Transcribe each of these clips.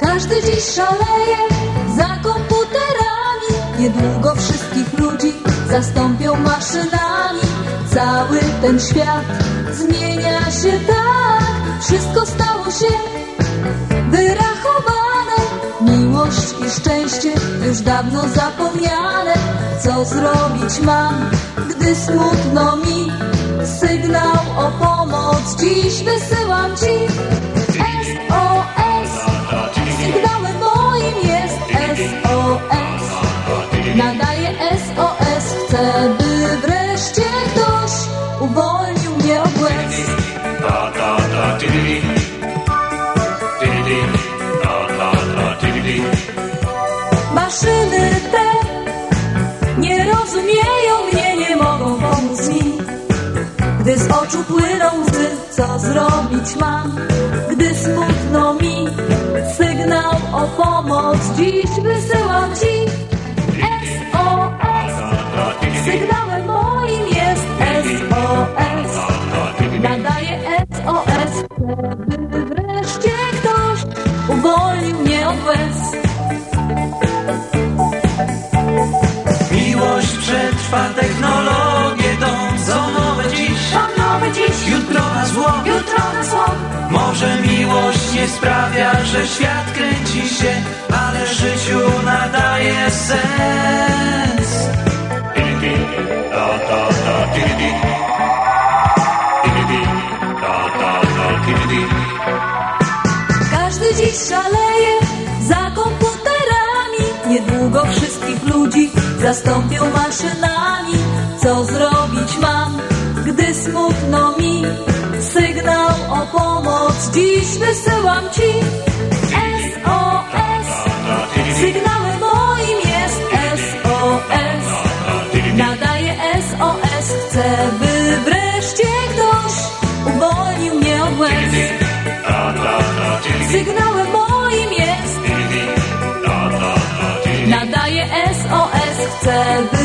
Każdy dziś szaleje za komputerami. Niedługo wszystkich ludzi zastąpią maszynami. Cały ten świat zmienia się tak. Wszystko stało się wyraźnie. Miłość i szczęście już dawno zapomniane. Co zrobić mam, gdy smutno mi? Sygnał o pomoc dziś wysyłam ci. Oczu płyną łzy, co zrobić mam? Gdy smutno mi, sygnał o pomoc dziś wysyłam ci. SOS, sygnałem moim jest SOS. Nadaję SOS, by wreszcie ktoś uwolnił mnie od łez. Może miłość nie sprawia, że świat kręci się, ale życiu nadaje sens. Każdy dziś szaleje za komputerami. Niedługo wszystkich ludzi zastąpią maszynami. Co zrobić mam, gdy smutno mi? Sygnał o pomoc dziś wysyłam ci. SOS, sygnałem moim jest SOS. Nadaję SOS, chcę, by wreszcie ktoś uwolnił mnie od łez. Sygnałem moim jest Nadaję SOS Chcę, by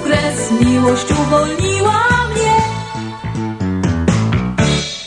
kres Miłość uwolniła